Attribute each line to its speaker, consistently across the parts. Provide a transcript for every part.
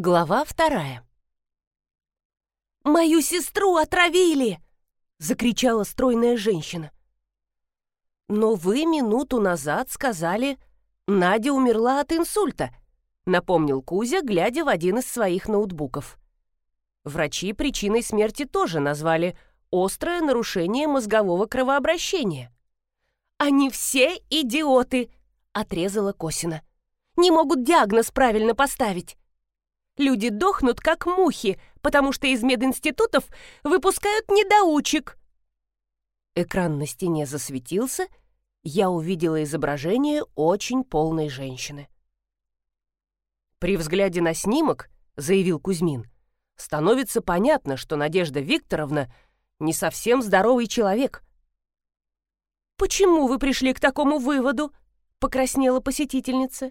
Speaker 1: Глава вторая. «Мою сестру отравили!» — закричала стройная женщина. «Но вы минуту назад сказали, Надя умерла от инсульта», — напомнил Кузя, глядя в один из своих ноутбуков. Врачи причиной смерти тоже назвали острое нарушение мозгового кровообращения. «Они все идиоты!» — отрезала Косина. «Не могут диагноз правильно поставить. Люди дохнут, как мухи, потому что из мединститутов выпускают недоучек». Экран на стене засветился, я увидела изображение очень полной женщины. «При взгляде на снимок, — заявил Кузьмин, — становится понятно, что Надежда Викторовна не совсем здоровый человек». «Почему вы пришли к такому выводу?» — покраснела посетительница.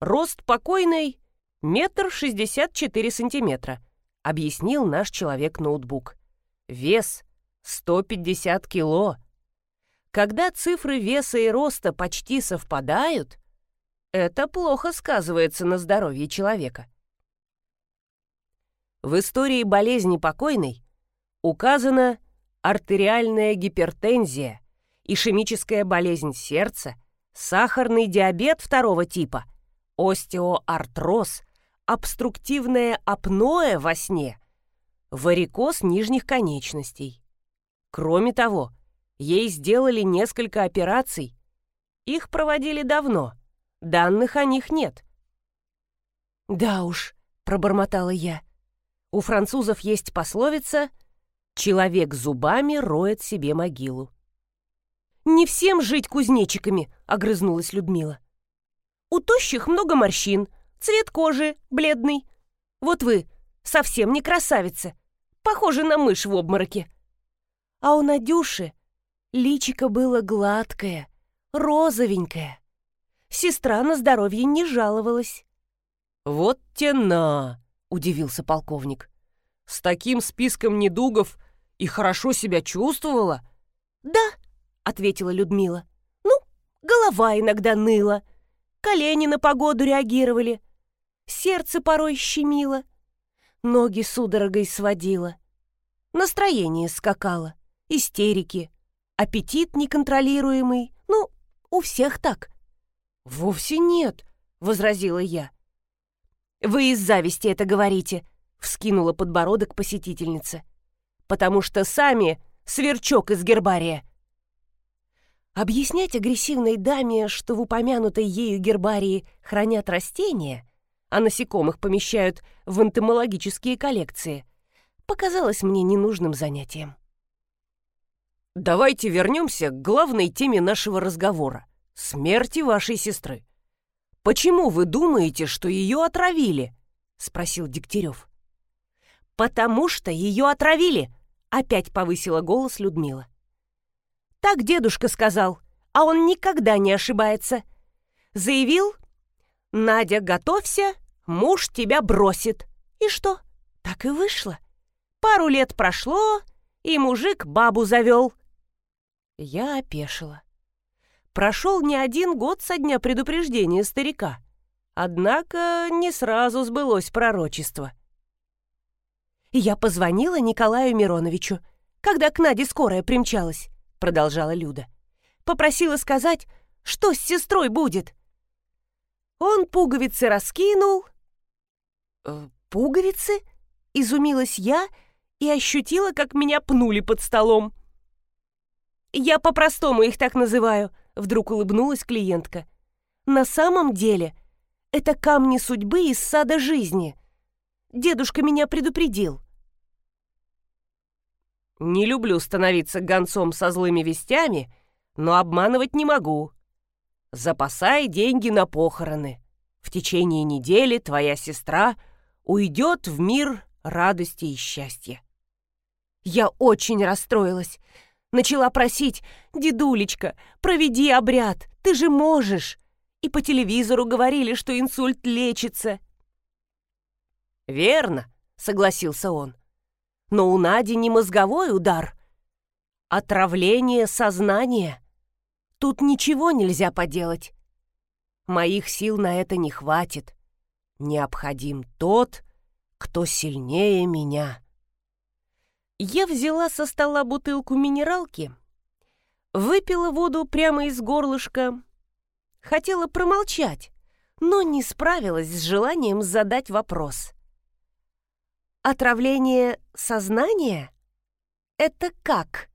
Speaker 1: «Рост покойной Метр шестьдесят четыре сантиметра, объяснил наш человек-ноутбук. Вес сто пятьдесят кило. Когда цифры веса и роста почти совпадают, это плохо сказывается на здоровье человека. В истории болезни покойной указана артериальная гипертензия, ишемическая болезнь сердца, сахарный диабет второго типа, остеоартроз, обструктивное апноэ во сне, варикоз нижних конечностей. Кроме того, ей сделали несколько операций. Их проводили давно, данных о них нет. «Да уж», — пробормотала я, — «у французов есть пословица «Человек зубами роет себе могилу». «Не всем жить кузнечиками», — огрызнулась Людмила. «У тощих много морщин, Цвет кожи бледный. Вот вы совсем не красавица. Похожа на мышь в обмороке. А у Надюши личико было гладкое, розовенькое. Сестра на здоровье не жаловалась.
Speaker 2: «Вот тена!» — удивился полковник. «С таким списком недугов и хорошо себя чувствовала?»
Speaker 1: «Да», — ответила Людмила. «Ну, голова иногда ныла, колени на погоду реагировали, сердце порой щемило, ноги судорогой сводило, настроение скакало, истерики, аппетит неконтролируемый, ну, у всех так.
Speaker 2: «Вовсе нет», — возразила я.
Speaker 1: «Вы из зависти это говорите», — вскинула подбородок посетительница. «Потому что сами сверчок из гербария». Объяснять агрессивной даме, что в упомянутой ею гербарии хранят растения, а насекомых помещают в энтомологические коллекции, показалось мне ненужным занятием.
Speaker 2: «Давайте вернемся к главной теме нашего разговора — смерти вашей сестры. Почему вы думаете, что ее отравили?» — спросил Дегтярев.
Speaker 1: «Потому что ее отравили!» — опять повысила голос Людмила. «Так дедушка сказал, а он никогда не ошибается. Заявил, Надя, готовься, муж тебя бросит. И что? Так и вышло. Пару лет прошло, и мужик бабу завел. Я опешила. Прошел не один год со дня предупреждения старика. Однако не сразу сбылось пророчество. «Я позвонила Николаю Мироновичу, когда к Наде скорая примчалась», — продолжала Люда. «Попросила сказать, что с сестрой будет». Он пуговицы раскинул, «Э, «Пуговицы?» — изумилась я и ощутила, как меня пнули под столом. «Я по-простому их так называю», — вдруг улыбнулась клиентка. «На самом деле это камни судьбы из сада жизни. Дедушка меня предупредил».
Speaker 2: «Не люблю становиться гонцом со злыми вестями, но обманывать не могу. Запасай деньги на похороны. В течение недели твоя сестра — уйдет в мир радости и счастья.
Speaker 1: Я очень расстроилась. Начала просить, «Дедулечка, проведи обряд, ты же можешь!» И по телевизору говорили, что инсульт лечится.
Speaker 2: «Верно», — согласился он.
Speaker 1: «Но у Нади не мозговой удар. Отравление сознания. Тут ничего нельзя поделать. Моих сил на это не хватит.
Speaker 2: Необходим тот, кто сильнее меня. Я взяла со стола бутылку минералки, выпила воду прямо из горлышка, хотела промолчать, но не справилась с желанием задать вопрос. Отравление сознания? Это как?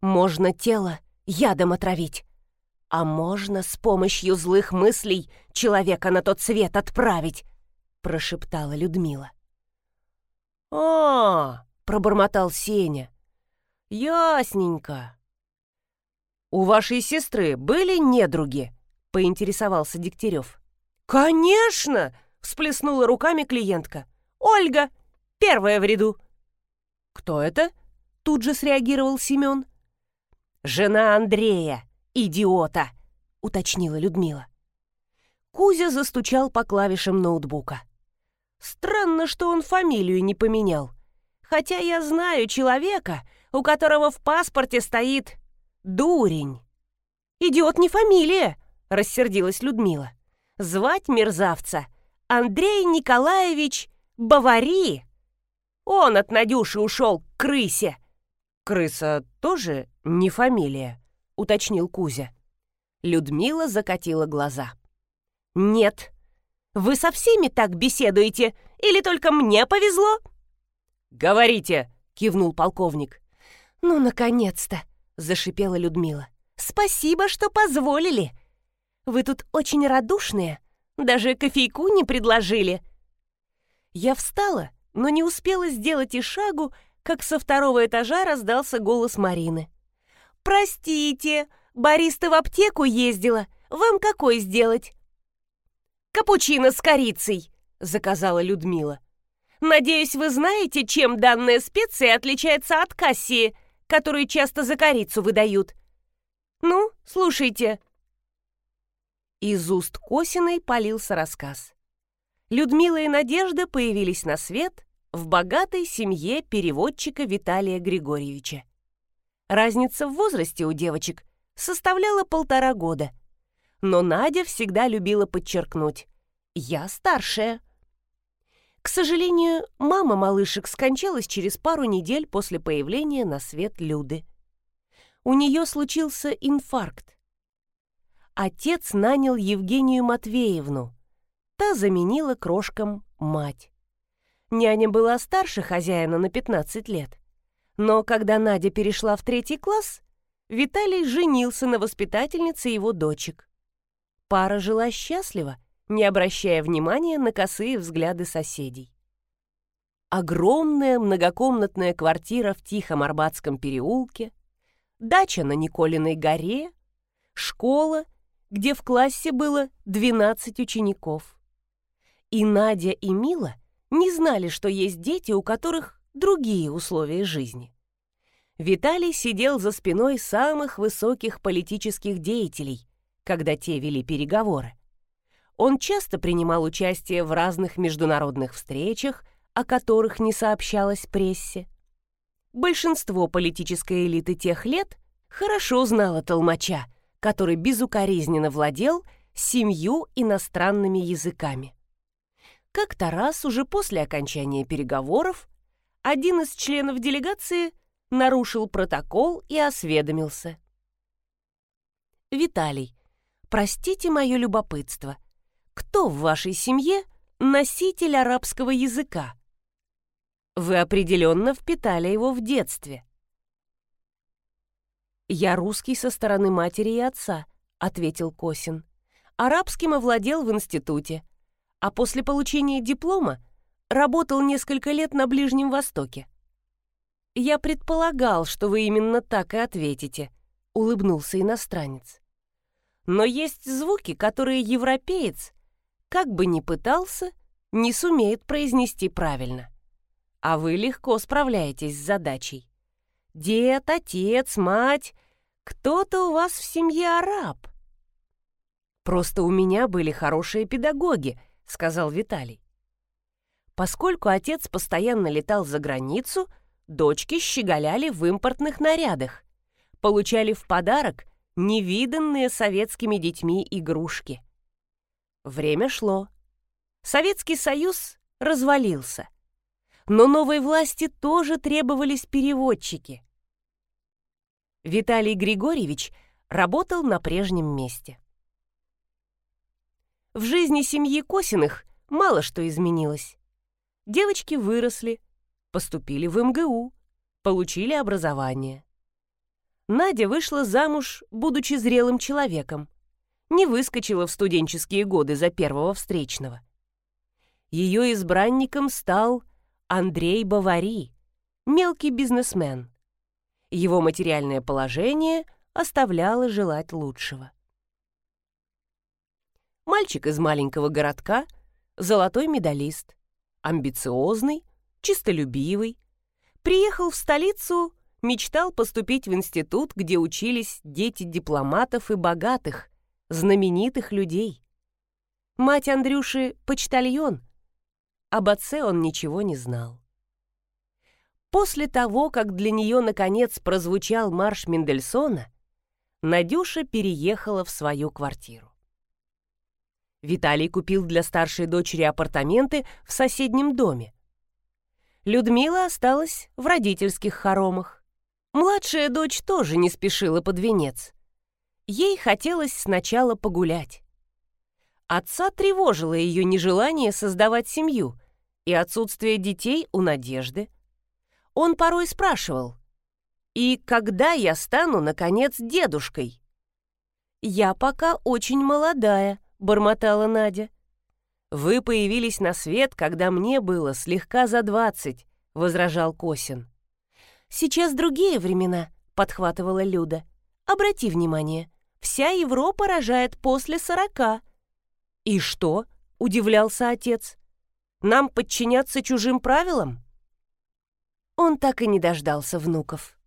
Speaker 2: Можно тело ядом отравить, а можно с помощью злых мыслей человека на тот свет отправить, прошептала Людмила. А, пробормотал Сеня. Ясненько. У вашей сестры были недруги? поинтересовался Дегтярев. Конечно, всплеснула руками клиентка. Ольга, первая в ряду. Кто это? Тут же среагировал Семен. «Жена Андрея, идиота!» — уточнила Людмила. Кузя застучал по клавишам ноутбука. «Странно, что он фамилию не поменял. Хотя я знаю человека, у которого в паспорте стоит «Дурень». «Идиот не фамилия!» — рассердилась Людмила. «Звать мерзавца Андрей Николаевич Бавари. Он от Надюши ушел к крысе». «Крыса тоже не фамилия», — уточнил Кузя. Людмила закатила глаза. «Нет. Вы со всеми так беседуете? Или только мне повезло?» «Говорите!» — кивнул полковник. «Ну, наконец-то!» — зашипела Людмила. «Спасибо, что позволили. Вы тут очень радушные. Даже кофейку не предложили». Я встала, но не успела сделать и шагу, как со второго этажа раздался голос Марины. «Простите, Бориста в аптеку ездила. Вам какой сделать?» «Капучино с корицей», — заказала Людмила. «Надеюсь, вы знаете, чем данная специя отличается от кассии, которую часто за корицу выдают. Ну, слушайте». Из уст Косиной полился рассказ. Людмила и Надежда появились на свет в богатой семье переводчика Виталия Григорьевича. Разница в возрасте у девочек составляла полтора года. Но Надя всегда любила подчеркнуть «Я старшая». К сожалению, мама малышек скончалась через пару недель после появления на свет Люды. У нее случился инфаркт. Отец нанял Евгению Матвеевну. Та заменила крошкам мать. Няня была старше хозяина на 15 лет. Но когда Надя перешла в третий класс, Виталий женился на воспитательнице его дочек. Пара жила счастливо, не обращая внимания на косые взгляды соседей. Огромная многокомнатная квартира в Тихом Арбатском переулке, дача на Николиной горе, школа, где в классе было 12 учеников. И Надя и Мила не знали, что есть дети, у которых другие условия жизни. Виталий сидел за спиной самых высоких политических деятелей, когда те вели переговоры. Он часто принимал участие в разных международных встречах, о которых не сообщалось прессе. Большинство политической элиты тех лет хорошо знало Толмача, который безукоризненно владел семью иностранными языками. Как-то раз, уже после окончания переговоров, один из членов делегации нарушил протокол и осведомился. «Виталий, простите мое любопытство. Кто в вашей семье носитель арабского языка?» Вы определенно впитали его в детстве. «Я русский со стороны матери и отца», — ответил Косин. «Арабским овладел в институте, а после получения диплома работал несколько лет на Ближнем Востоке. «Я предполагал, что вы именно так и ответите», — улыбнулся иностранец. «Но есть звуки, которые европеец, как бы ни пытался, не сумеет произнести правильно. А вы легко справляетесь с задачей. Дед, отец, мать, кто-то у вас в семье араб». «Просто у меня были хорошие педагоги», — сказал Виталий. Поскольку отец постоянно летал за границу, дочки щеголяли в импортных нарядах, получали в подарок невиданные советскими детьми игрушки. Время шло.
Speaker 1: Советский Союз развалился. Но новой власти тоже требовались переводчики. Виталий Григорьевич работал на прежнем месте. В жизни семьи Косиных мало что изменилось. Девочки выросли, поступили в МГУ, получили образование. Надя вышла замуж, будучи зрелым человеком. Не выскочила в студенческие годы за первого встречного. Ее избранником стал Андрей Бавари, мелкий бизнесмен. Его материальное положение оставляло желать лучшего. Мальчик из маленького городка, золотой медалист, амбициозный, чистолюбивый, приехал в столицу мечтал поступить в институт, где учились дети дипломатов и богатых, знаменитых людей. Мать Андрюши — почтальон. Об отце он ничего не знал. После того, как для нее наконец прозвучал марш Мендельсона, Надюша переехала в свою квартиру. Виталий купил для старшей дочери апартаменты в соседнем доме. Людмила осталась в родительских хоромах. Младшая дочь тоже не спешила под венец. Ей хотелось сначала погулять. Отца тревожило ее нежелание создавать семью и отсутствие детей у Надежды. Он порой спрашивал, «И когда я стану, наконец, дедушкой?» «Я пока очень молодая», — бормотала Надя. «Вы появились на свет, когда мне было слегка за двадцать», — возражал Косин. «Сейчас другие времена», — подхватывала Люда. «Обрати внимание, вся Европа рожает после сорока». «И что?» — удивлялся отец. «Нам подчиняться чужим правилам?» Он так и не дождался внуков.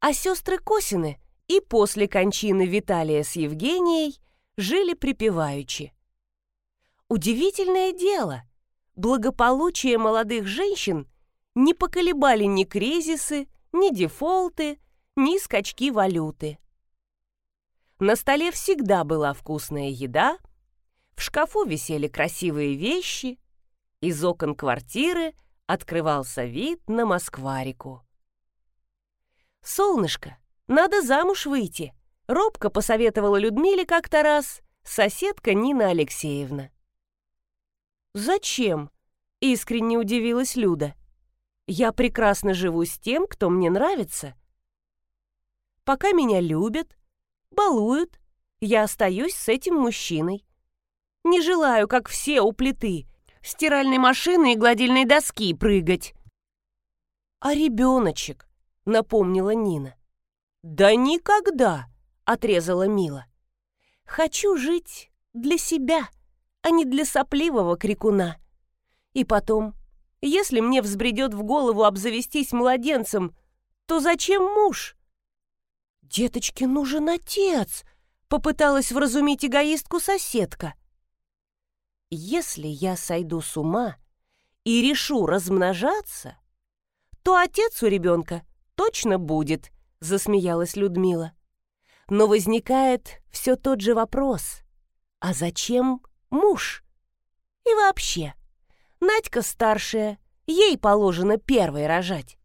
Speaker 1: А сестры Косины и после кончины Виталия с Евгенией жили припеваючи. Удивительное дело, благополучие молодых женщин не поколебали ни кризисы, ни дефолты, ни скачки валюты. На столе всегда была вкусная еда, в шкафу висели красивые вещи, из окон квартиры открывался вид на Москварику. «Солнышко, надо замуж выйти», — робко посоветовала Людмиле как-то раз соседка Нина Алексеевна. «Зачем?» — искренне удивилась Люда. Я прекрасно живу с тем, кто мне нравится. Пока меня любят, балуют, я остаюсь с этим мужчиной. Не желаю, как все у плиты, стиральной машины и гладильной доски прыгать. А ребеночек, напомнила Нина. Да никогда, отрезала Мила. Хочу жить для себя, а не для сопливого крикуна. И потом, если мне взбредет в голову обзавестись младенцем, то зачем муж? Деточке нужен отец, попыталась вразумить эгоистку соседка. Если я сойду с ума и решу размножаться, то отец у ребенка точно будет, засмеялась Людмила. Но возникает все тот же вопрос. А зачем муж? И вообще, Надька старшая, ей положено первой рожать.